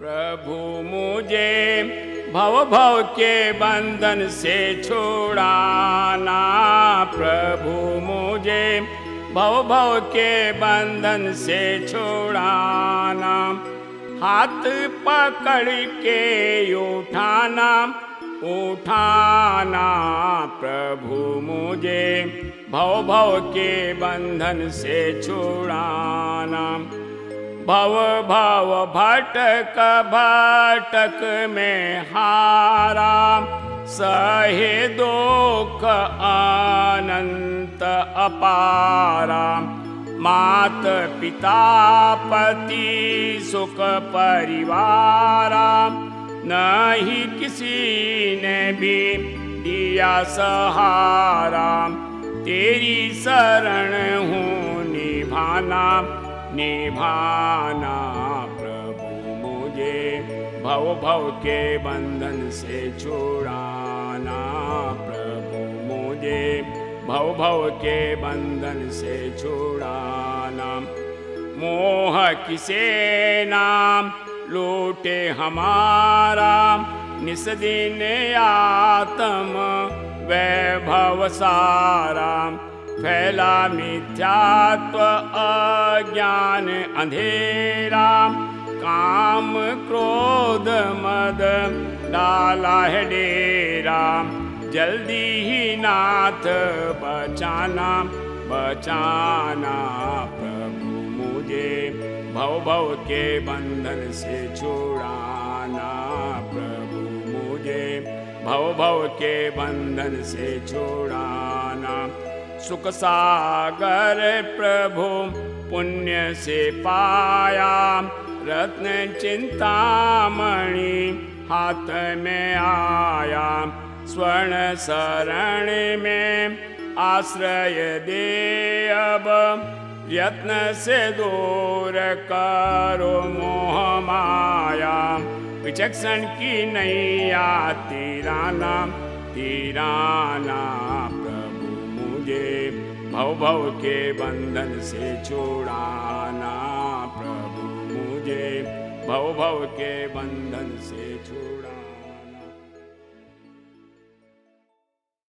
प्रभु मुझे भव भव के बंधन से छुड़ाना। प्रभु मुझे भव भव के बंधन से छुड़ाना। हाथ पकड़ के उठाना उठाना। प्रभु मुझे भव भव के बंधन से छुड़ाना भव भव, भटक भटक में हारा। सहे दुख, अनंत, अपारा। मात, पिता, पति, सुख परिवारा। नहीं किसी ने भी दिया सहारा। तेरी शरण हूँ निभाना। निभाना प्रभु मुझे। भव भव के बंधन से छुड़ाना प्रभु मुझे। भव भव के बंधन से छुड़ाना। मोह किसे नाम? लूटे हमारा। निस दिन आत्म वैभव सारा। फैला मिथ्यात्व, अज्ञान, अंधेरा, काम, क्रोध, मद, डाला है डेरा। जल्दी ही नाथ, बचाना बचाना प्रभु मुझे। भव भव के बंधन से छुड़ाना प्रभु मुझे। भव भव के बंधन से छुड़ाना सुख सागर प्रभु, पुण्य से पाया। रत्न चिंतामणि हाथ में आया। स्वर्ण शरण में आश्रय दे अब। यत्न से दूर करो मोह माया। विचक्षण की नैया तीराना तीराना प्रभु मुझे भव के बंधन से छोड़ाना प्रभु मुझे। भव भव के बंधन से छोड़